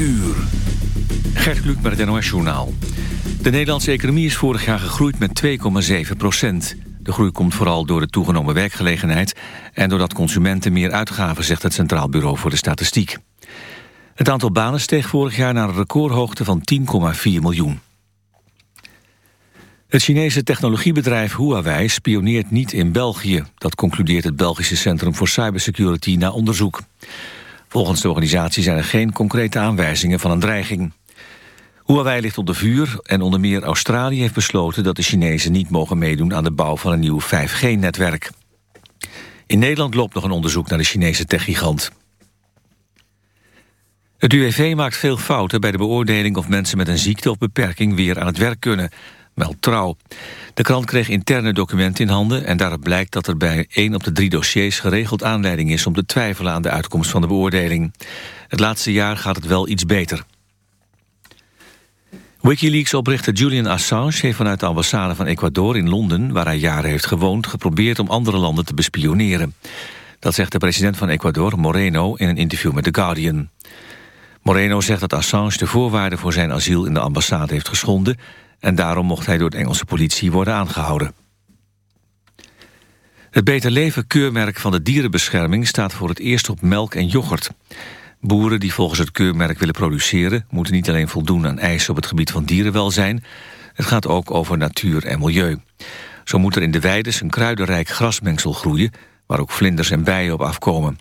uur. Gert Kluk met het NOS-journaal. De Nederlandse economie is vorig jaar gegroeid met 2,7 procent. De groei komt vooral door de toegenomen werkgelegenheid... en doordat consumenten meer uitgaven, zegt het Centraal Bureau voor de Statistiek. Het aantal banen steeg vorig jaar naar een recordhoogte van 10,4 miljoen. Het Chinese technologiebedrijf Huawei spioneert niet in België. Dat concludeert het Belgische Centrum voor Cybersecurity na onderzoek. Volgens de organisatie zijn er geen concrete aanwijzingen van een dreiging. Huawei ligt onder vuur en onder meer Australië heeft besloten... dat de Chinezen niet mogen meedoen aan de bouw van een nieuw 5G-netwerk. In Nederland loopt nog een onderzoek naar de Chinese techgigant. Het UWV maakt veel fouten bij de beoordeling of mensen met een ziekte of beperking weer aan het werk kunnen meldt Trouw. De krant kreeg interne documenten in handen... en daaruit blijkt dat er bij één op de drie dossiers geregeld aanleiding is... om te twijfelen aan de uitkomst van de beoordeling. Het laatste jaar gaat het wel iets beter. Wikileaks-oprichter Julian Assange heeft vanuit de ambassade van Ecuador in Londen... waar hij jaren heeft gewoond, geprobeerd om andere landen te bespioneren. Dat zegt de president van Ecuador, Moreno, in een interview met The Guardian. Moreno zegt dat Assange de voorwaarden voor zijn asiel in de ambassade heeft geschonden en daarom mocht hij door de Engelse politie worden aangehouden. Het Beter Leven keurmerk van de dierenbescherming staat voor het eerst op melk en yoghurt. Boeren die volgens het keurmerk willen produceren... moeten niet alleen voldoen aan eisen op het gebied van dierenwelzijn... het gaat ook over natuur en milieu. Zo moet er in de weides een kruidenrijk grasmengsel groeien... waar ook vlinders en bijen op afkomen.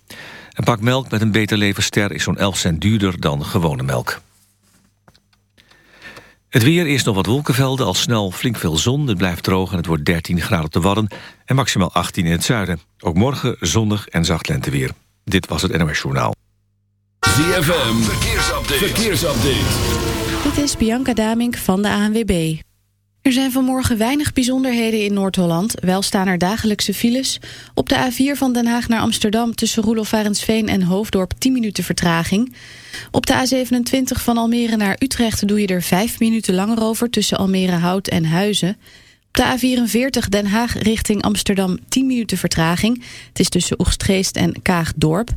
Een pak melk met een Beter Leven ster is zo'n 11 cent duurder dan gewone melk. Het weer is nog wat wolkenvelden, al snel flink veel zon. Het blijft droog en het wordt 13 graden op de Wadden... en maximaal 18 in het zuiden. Ook morgen zonnig en zacht lenteweer. Dit was het NOS Journaal. ZFM, verkeersupdate. verkeersupdate. Dit is Bianca Damink van de ANWB. Er zijn vanmorgen weinig bijzonderheden in Noord-Holland. Wel staan er dagelijkse files. Op de A4 van Den Haag naar Amsterdam... tussen Roelof en Hoofddorp 10 minuten vertraging. Op de A27 van Almere naar Utrecht... doe je er 5 minuten langer over... tussen Almere Hout en Huizen. Op de A44 Den Haag richting Amsterdam 10 minuten vertraging. Het is tussen Oegstgeest en Kaagdorp.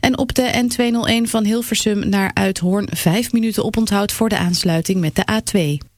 En op de N201 van Hilversum naar Uithoorn... 5 minuten oponthoud voor de aansluiting met de A2.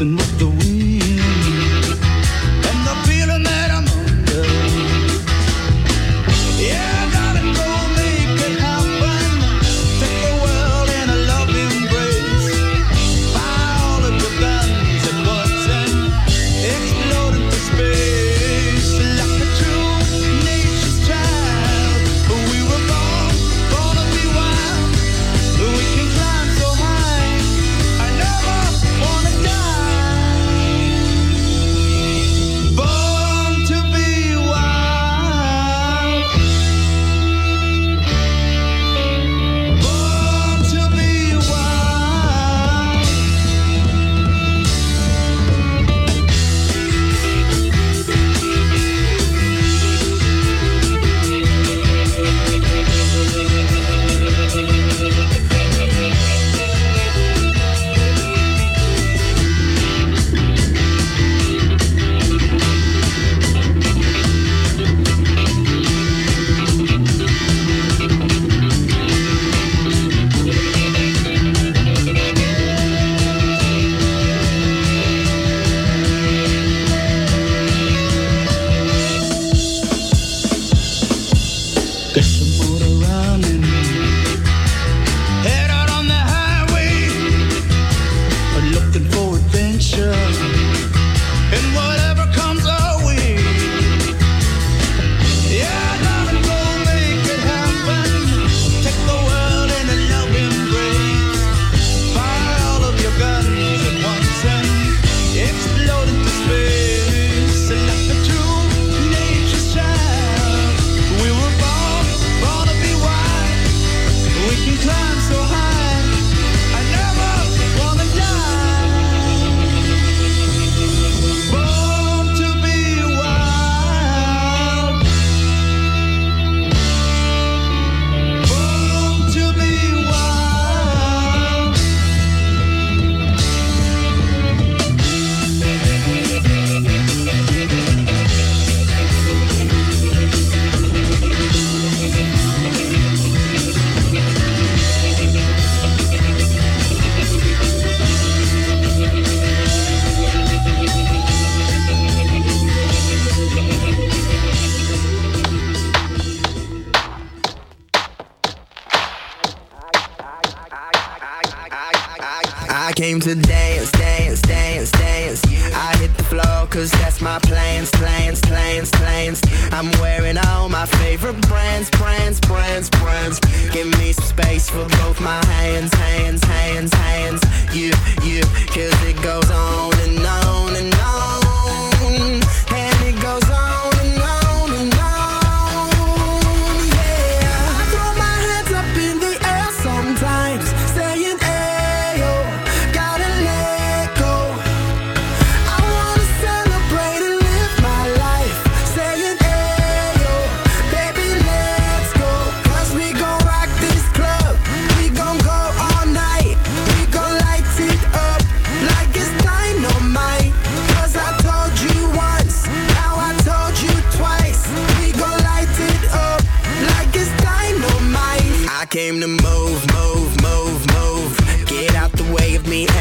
And with the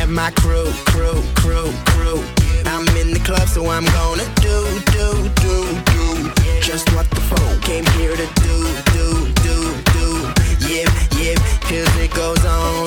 got my crew, crew, crew, crew. I'm in the club, so I'm gonna do, do, do, do. Just what the phone came here to do, do, do, do. Yeah, yep, cause it goes on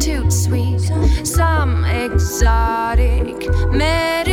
too sweet, some exotic medicine.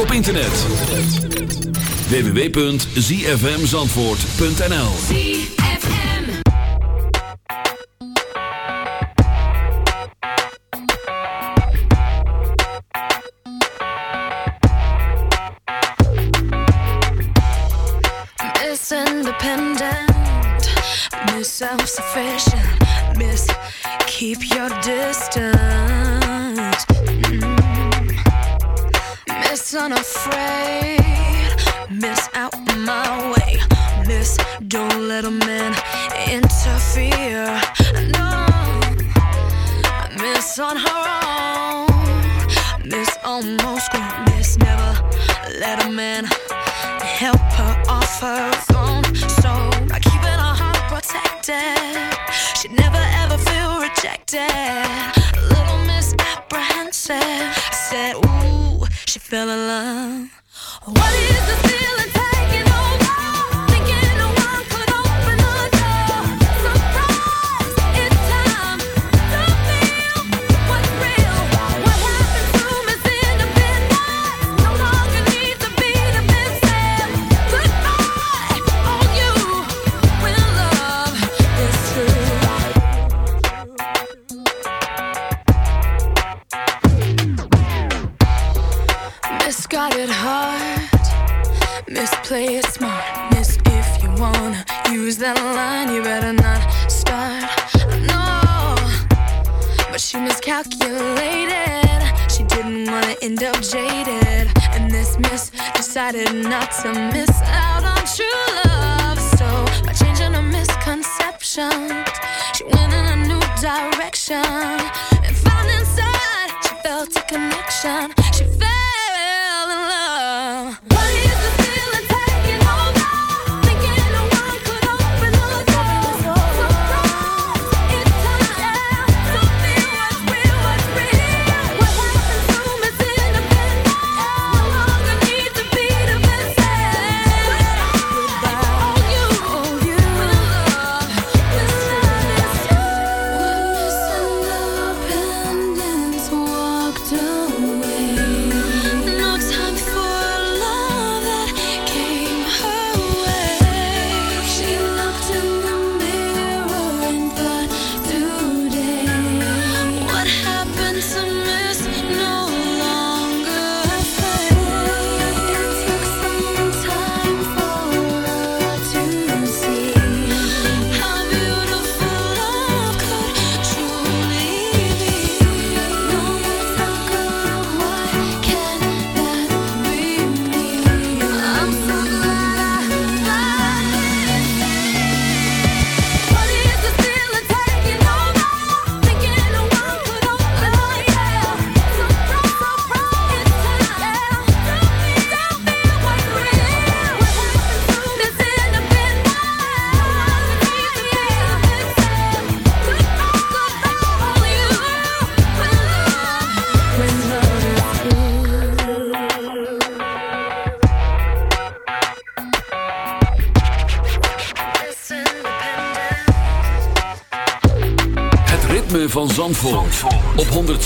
op internet. www.zfmzandvoort.nl Miss independent, miss self-sufficient, miss keep your distance.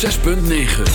106.9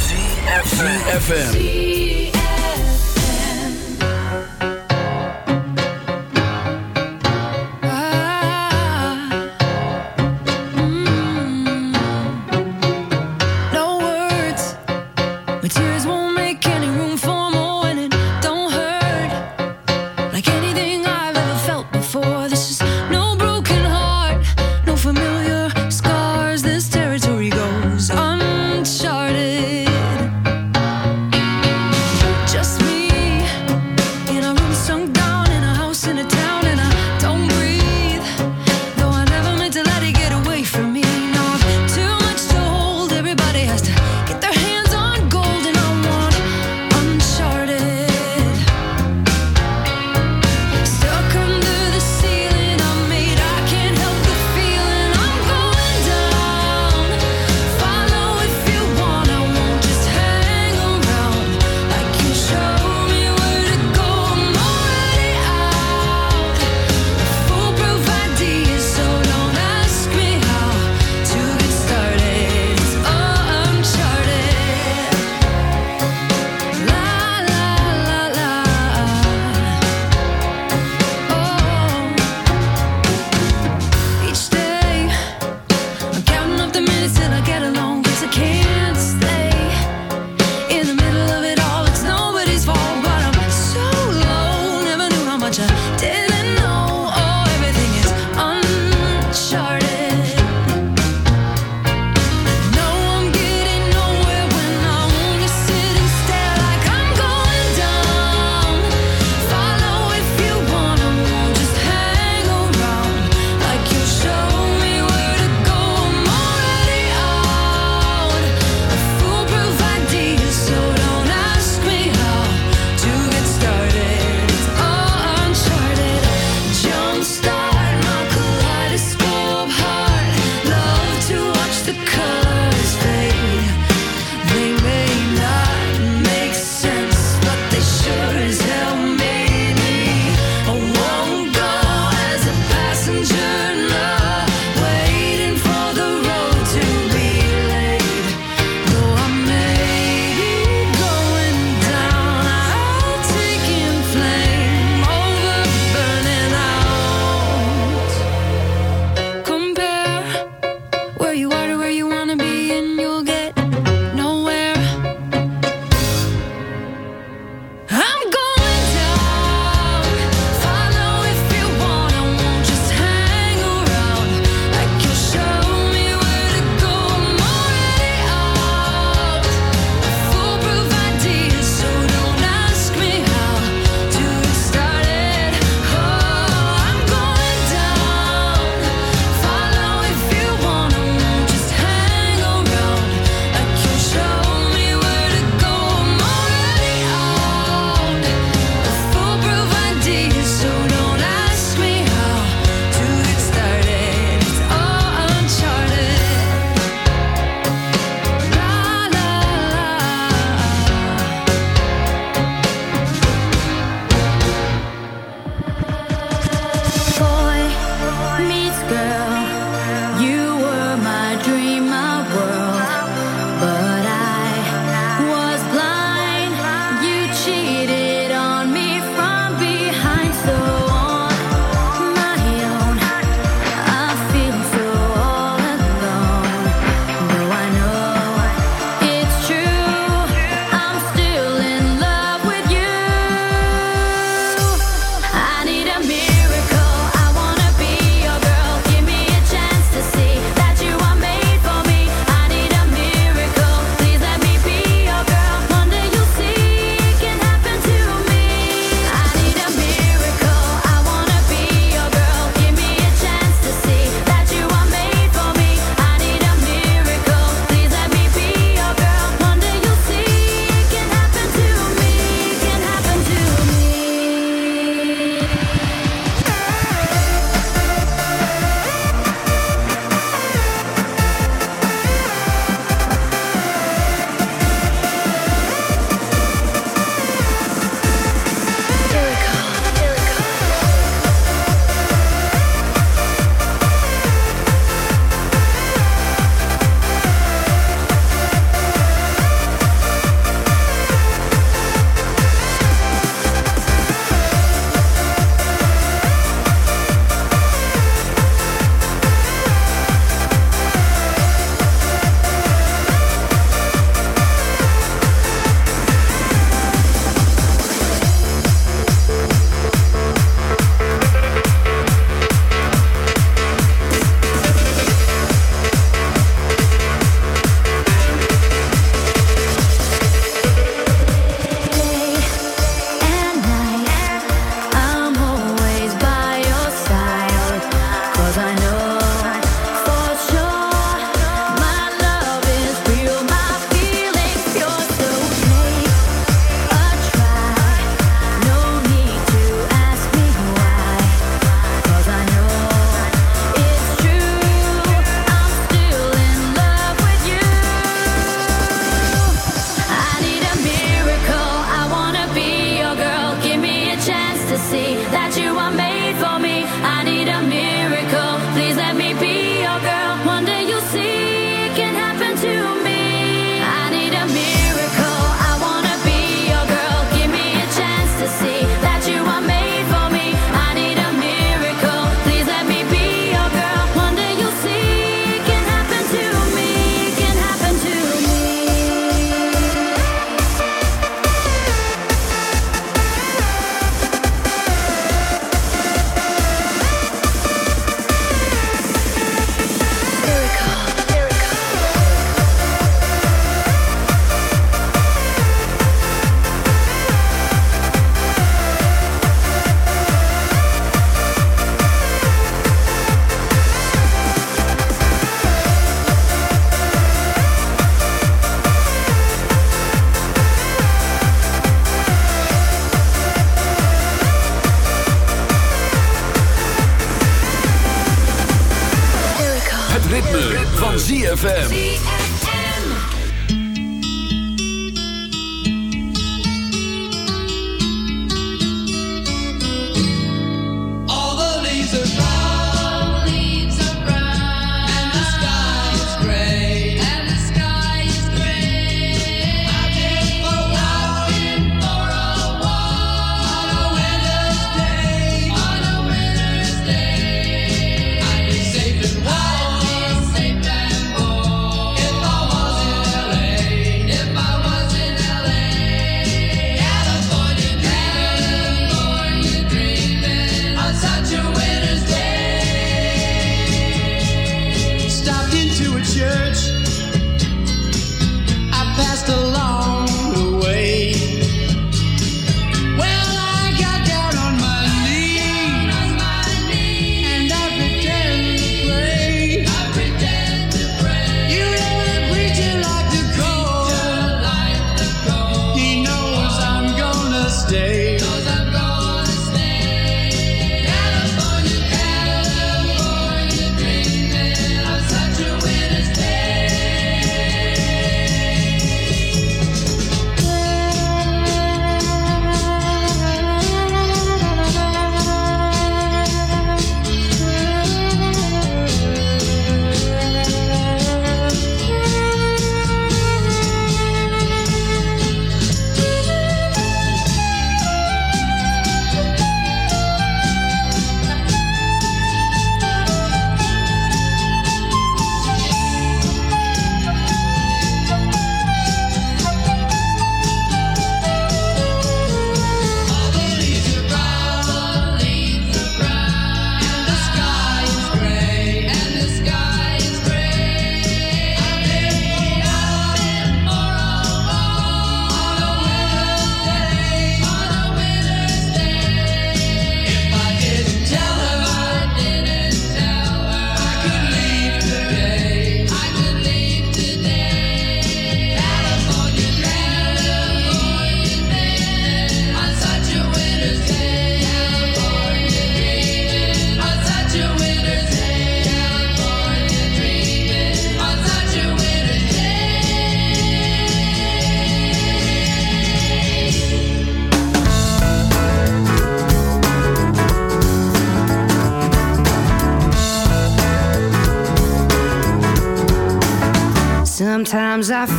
Sometimes I